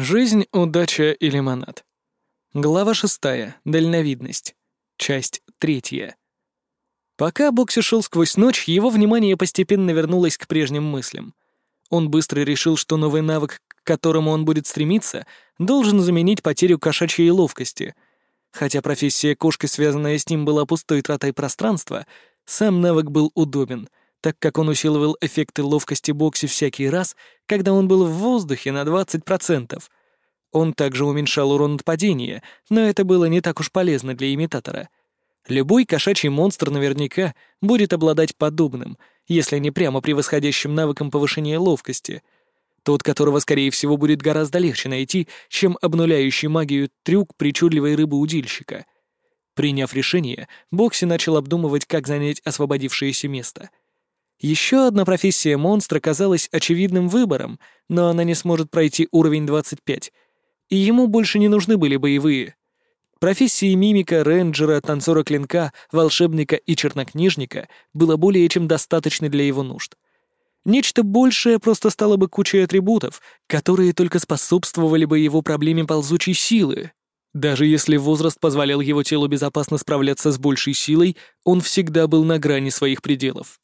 Жизнь, удача и лимонад. Глава шестая. Дальновидность. Часть третья. Пока Бокси шел сквозь ночь, его внимание постепенно вернулось к прежним мыслям. Он быстро решил, что новый навык, к которому он будет стремиться, должен заменить потерю кошачьей ловкости. Хотя профессия кошки, связанная с ним, была пустой тратой пространства, сам навык был удобен, так как он усиливал эффекты ловкости Бокси всякий раз, когда он был в воздухе на 20%. Он также уменьшал урон от падения, но это было не так уж полезно для имитатора. Любой кошачий монстр наверняка будет обладать подобным, если не прямо превосходящим навыком повышения ловкости. Тот, которого, скорее всего, будет гораздо легче найти, чем обнуляющий магию трюк причудливой рыбы-удильщика. Приняв решение, Бокси начал обдумывать, как занять освободившееся место — еще одна профессия монстра казалась очевидным выбором, но она не сможет пройти уровень 25. И ему больше не нужны были боевые. Профессии мимика, рейнджера, танцора клинка, волшебника и чернокнижника было более чем достаточно для его нужд. Нечто большее просто стало бы кучей атрибутов, которые только способствовали бы его проблеме ползучей силы. Даже если возраст позволял его телу безопасно справляться с большей силой, он всегда был на грани своих пределов.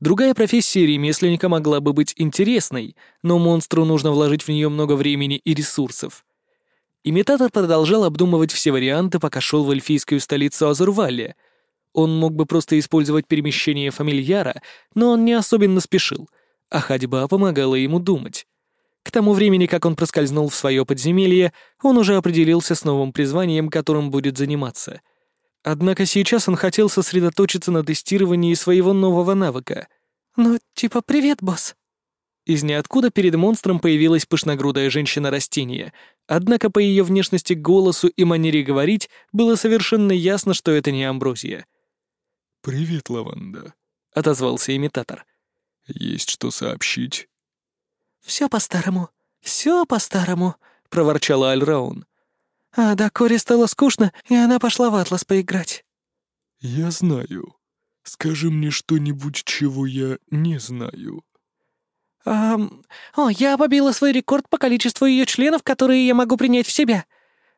Другая профессия ремесленника могла бы быть интересной, но монстру нужно вложить в нее много времени и ресурсов. Имитатор продолжал обдумывать все варианты, пока шел в эльфийскую столицу Азурвале. Он мог бы просто использовать перемещение фамильяра, но он не особенно спешил, а ходьба помогала ему думать. К тому времени, как он проскользнул в свое подземелье, он уже определился с новым призванием, которым будет заниматься — Однако сейчас он хотел сосредоточиться на тестировании своего нового навыка. «Ну, типа, привет, босс». Из ниоткуда перед монстром появилась пышногрудая женщина-растение, однако по ее внешности, голосу и манере говорить было совершенно ясно, что это не Амброзия. «Привет, Лаванда», — отозвался имитатор. «Есть что сообщить?» «Все по-старому, все по-старому», — проворчала Альраун. А да Коре стало скучно, и она пошла в Атлас поиграть. Я знаю. Скажи мне что-нибудь, чего я не знаю. А, о, я побила свой рекорд по количеству ее членов, которые я могу принять в себя.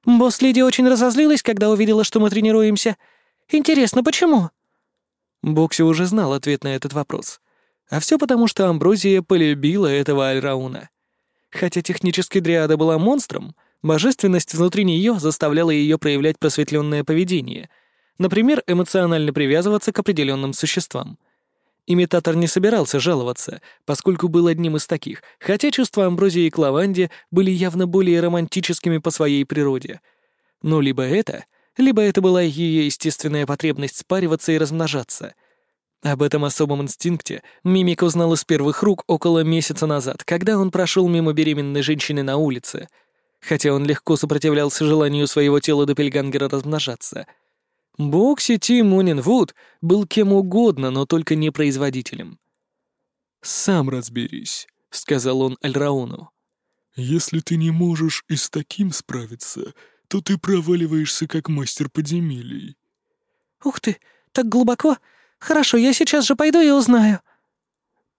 Босс-леди очень разозлилась, когда увидела, что мы тренируемся. Интересно, почему? Бокси уже знал ответ на этот вопрос. А все потому, что Амброзия полюбила этого Альрауна. Хотя технически Дриада была монстром, Божественность внутри нее заставляла ее проявлять просветленное поведение, например, эмоционально привязываться к определенным существам. Имитатор не собирался жаловаться, поскольку был одним из таких, хотя чувства Амброзии и Клаванди были явно более романтическими по своей природе. Но либо это, либо это была ее естественная потребность спариваться и размножаться. Об этом особом инстинкте Мимик узнал из первых рук около месяца назад, когда он прошел мимо беременной женщины на улице — хотя он легко сопротивлялся желанию своего тела Доппельгангера размножаться. Бокси Ти Мунинвуд был кем угодно, но только не производителем. «Сам разберись», — сказал он Альрауну. «Если ты не можешь и с таким справиться, то ты проваливаешься как мастер подземелий». «Ух ты, так глубоко? Хорошо, я сейчас же пойду и узнаю».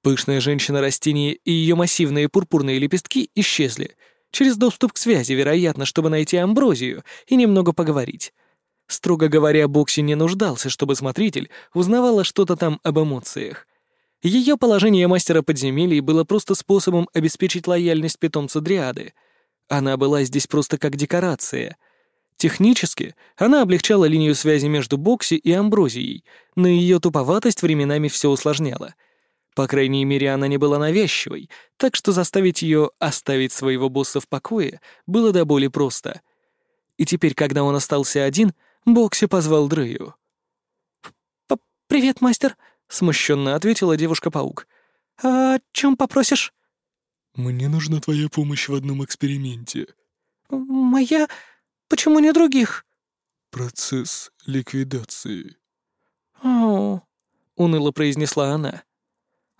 Пышная женщина-растение и ее массивные пурпурные лепестки исчезли — Через доступ к связи, вероятно, чтобы найти амброзию и немного поговорить. Строго говоря, Бокси не нуждался, чтобы смотритель узнавала что-то там об эмоциях. Ее положение мастера подземелий было просто способом обеспечить лояльность питомца Дриады. Она была здесь просто как декорация. Технически она облегчала линию связи между Бокси и Амброзией, но ее туповатость временами все усложняла — по крайней мере, она не была навязчивой, так что заставить ее оставить своего босса в покое было до боли просто. И теперь, когда он остался один, Бокси позвал Дрею. «Привет, мастер», — смущенно ответила девушка-паук. «А о чем попросишь?» «Мне нужна твоя помощь в одном эксперименте». «Моя? Почему не других?» «Процесс ликвидации». «О», — уныло произнесла она.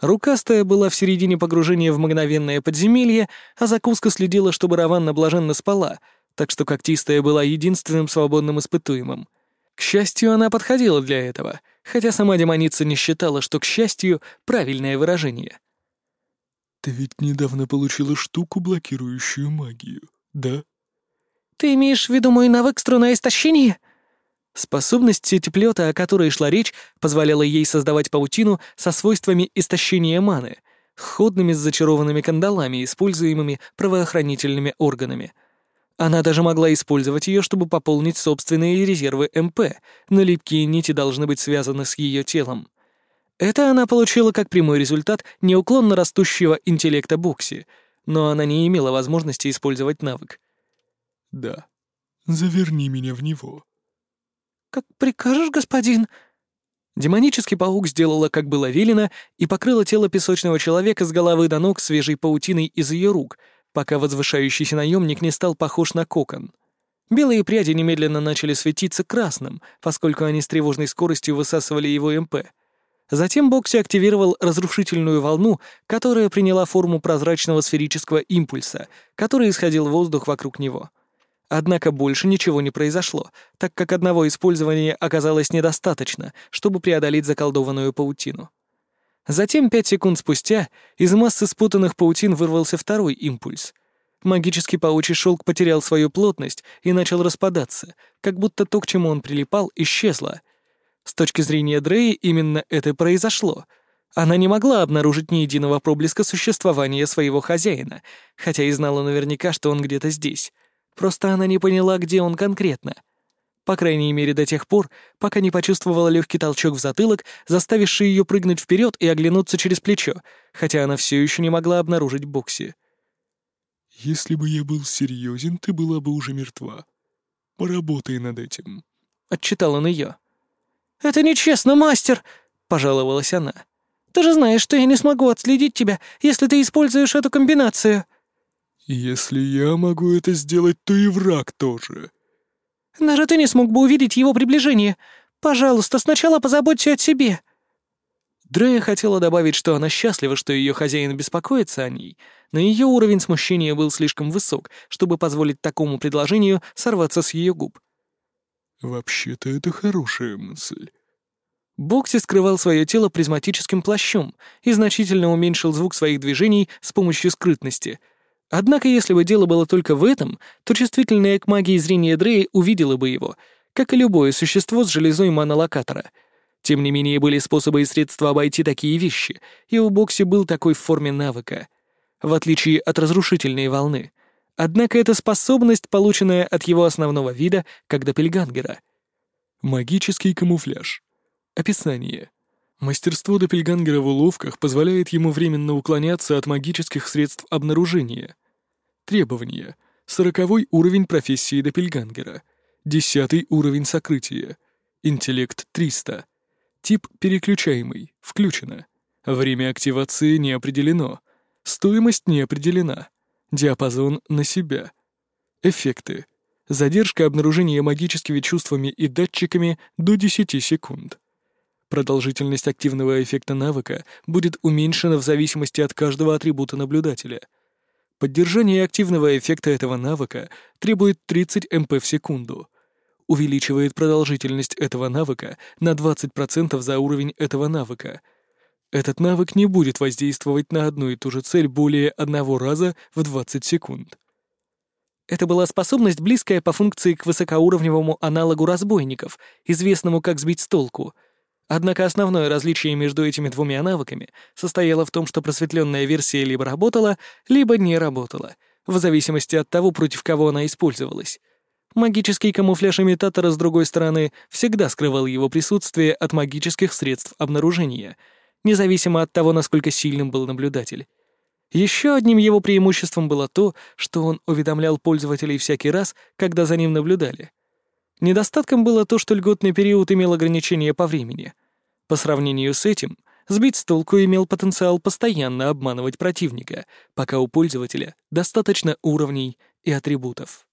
Рукастая была в середине погружения в мгновенное подземелье, а закуска следила, чтобы Раванна блаженно спала, так что когтистая была единственным свободным испытуемым. К счастью, она подходила для этого, хотя сама демоница не считала, что «к счастью» — правильное выражение. «Ты ведь недавно получила штуку, блокирующую магию, Да? Ты имеешь в виду мой навык струна истощения? Способность сетеплета, о которой шла речь, позволяла ей создавать паутину со свойствами истощения маны, ходными с зачарованными кандалами, используемыми правоохранительными органами. Она даже могла использовать ее, чтобы пополнить собственные резервы МП, но липкие нити должны быть связаны с ее телом. Это она получила как прямой результат неуклонно растущего интеллекта Бокси, но она не имела возможности использовать навык. Да. Заверни меня в него. «Как прикажешь, господин?» Демонический паук сделала, как было велено, и покрыла тело песочного человека с головы до ног свежей паутиной из ее рук, пока возвышающийся наемник не стал похож на кокон. Белые пряди немедленно начали светиться красным, поскольку они с тревожной скоростью высасывали его МП. Затем Бокси активировал разрушительную волну, которая приняла форму прозрачного сферического импульса, который исходил воздух вокруг него — Однако больше ничего не произошло, так как одного использования оказалось недостаточно, чтобы преодолеть заколдованную паутину. Затем, пять секунд спустя, из массы спутанных паутин вырвался второй импульс. Магический паучий шелк потерял свою плотность и начал распадаться, как будто то, к чему он прилипал, исчезло. С точки зрения Дреи именно это произошло. Она не могла обнаружить ни единого проблеска существования своего хозяина, хотя и знала наверняка, что он где-то здесь. Просто она не поняла, где он конкретно. По крайней мере, до тех пор, пока не почувствовала легкий толчок в затылок, заставивший ее прыгнуть вперед и оглянуться через плечо, хотя она все еще не могла обнаружить Бокси. «Если бы я был серьезен, ты была бы уже мертва. Поработай над этим», — отчитал он ее. «Это нечестно, мастер!» — пожаловалась она. «Ты же знаешь, что я не смогу отследить тебя, если ты используешь эту комбинацию». «Если я могу это сделать, то и враг тоже». «Даже ты не смог бы увидеть его приближение. Пожалуйста, сначала позаботься о себе». Дрея хотела добавить, что она счастлива, что ее хозяин беспокоится о ней, но ее уровень смущения был слишком высок, чтобы позволить такому предложению сорваться с ее губ. «Вообще-то это хорошая мысль». Бокси скрывал свое тело призматическим плащом и значительно уменьшил звук своих движений с помощью скрытности — Однако, если бы дело было только в этом, то чувствительное к магии зрение Дрея увидело бы его, как и любое существо с железой монолокатора. Тем не менее, были способы и средства обойти такие вещи, и у Бокси был такой в форме навыка. В отличие от разрушительной волны. Однако это способность, полученная от его основного вида, как Доппельгангера. Магический камуфляж. Описание. Мастерство Доппельгангера в уловках позволяет ему временно уклоняться от магических средств обнаружения. Требования. Сороковой уровень профессии Доппельгангера. Десятый уровень сокрытия. Интеллект 300. Тип переключаемый. Включено. Время активации не определено. Стоимость не определена. Диапазон на себя. Эффекты. Задержка обнаружения магическими чувствами и датчиками до 10 секунд. Продолжительность активного эффекта навыка будет уменьшена в зависимости от каждого атрибута наблюдателя — Поддержание активного эффекта этого навыка требует 30 МП в секунду. Увеличивает продолжительность этого навыка на 20% за уровень этого навыка. Этот навык не будет воздействовать на одну и ту же цель более одного раза в 20 секунд. Это была способность, близкая по функции к высокоуровневому аналогу разбойников, известному как сбить с толку — Однако основное различие между этими двумя навыками состояло в том, что просветленная версия либо работала, либо не работала, в зависимости от того, против кого она использовалась. Магический камуфляж имитатора, с другой стороны, всегда скрывал его присутствие от магических средств обнаружения, независимо от того, насколько сильным был наблюдатель. Еще одним его преимуществом было то, что он уведомлял пользователей всякий раз, когда за ним наблюдали. Недостатком было то, что льготный период имел ограничения по времени. По сравнению с этим, сбить с толку имел потенциал постоянно обманывать противника, пока у пользователя достаточно уровней и атрибутов.